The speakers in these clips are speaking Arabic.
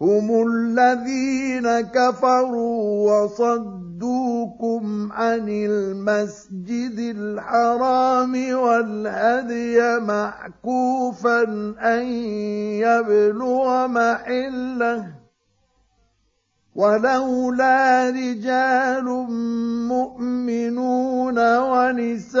هم الذين كفروا وصدوكم عن المسجد الحرام والهدي معكوفا أن يبلغ محله ولولا رجال مؤمنون ونساء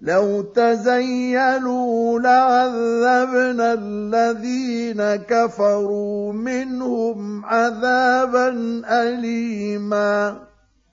لو تزيلوا لعذبنا الذين كفروا منهم عذابا اليما.